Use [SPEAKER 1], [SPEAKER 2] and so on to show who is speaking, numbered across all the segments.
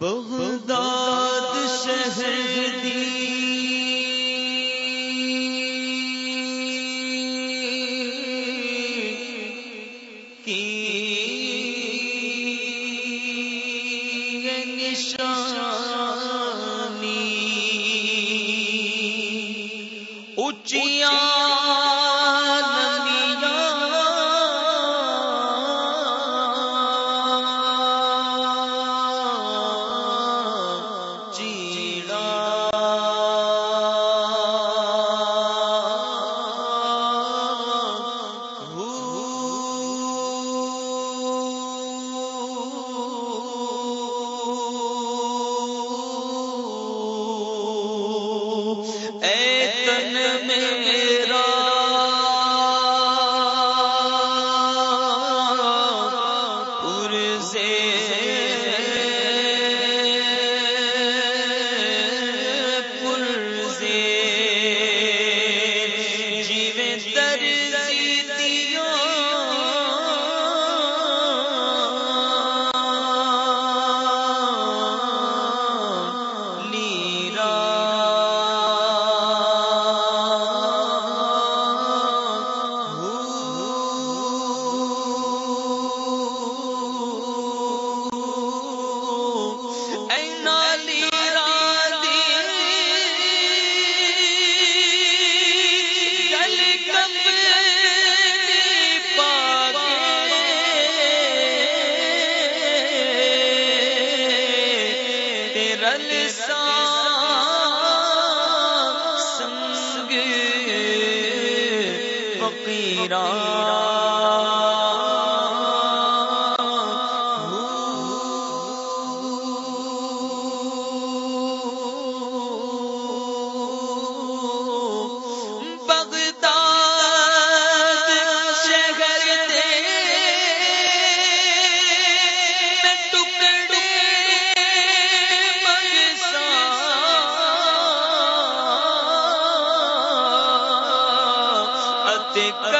[SPEAKER 1] Baghdad شہر نشانی۔ اونچیاں رلسا سنگ فقیران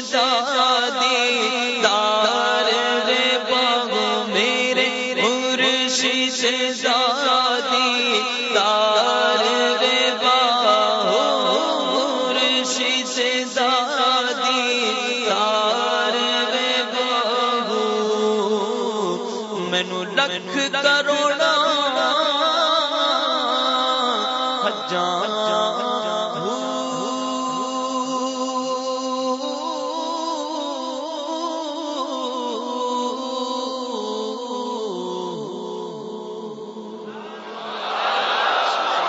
[SPEAKER 1] شہزادی دار رے بابو میرے مرش شہزادی دار رے بابو مرش شہزادی دار رے بابو مینو لکھ کروڑا جان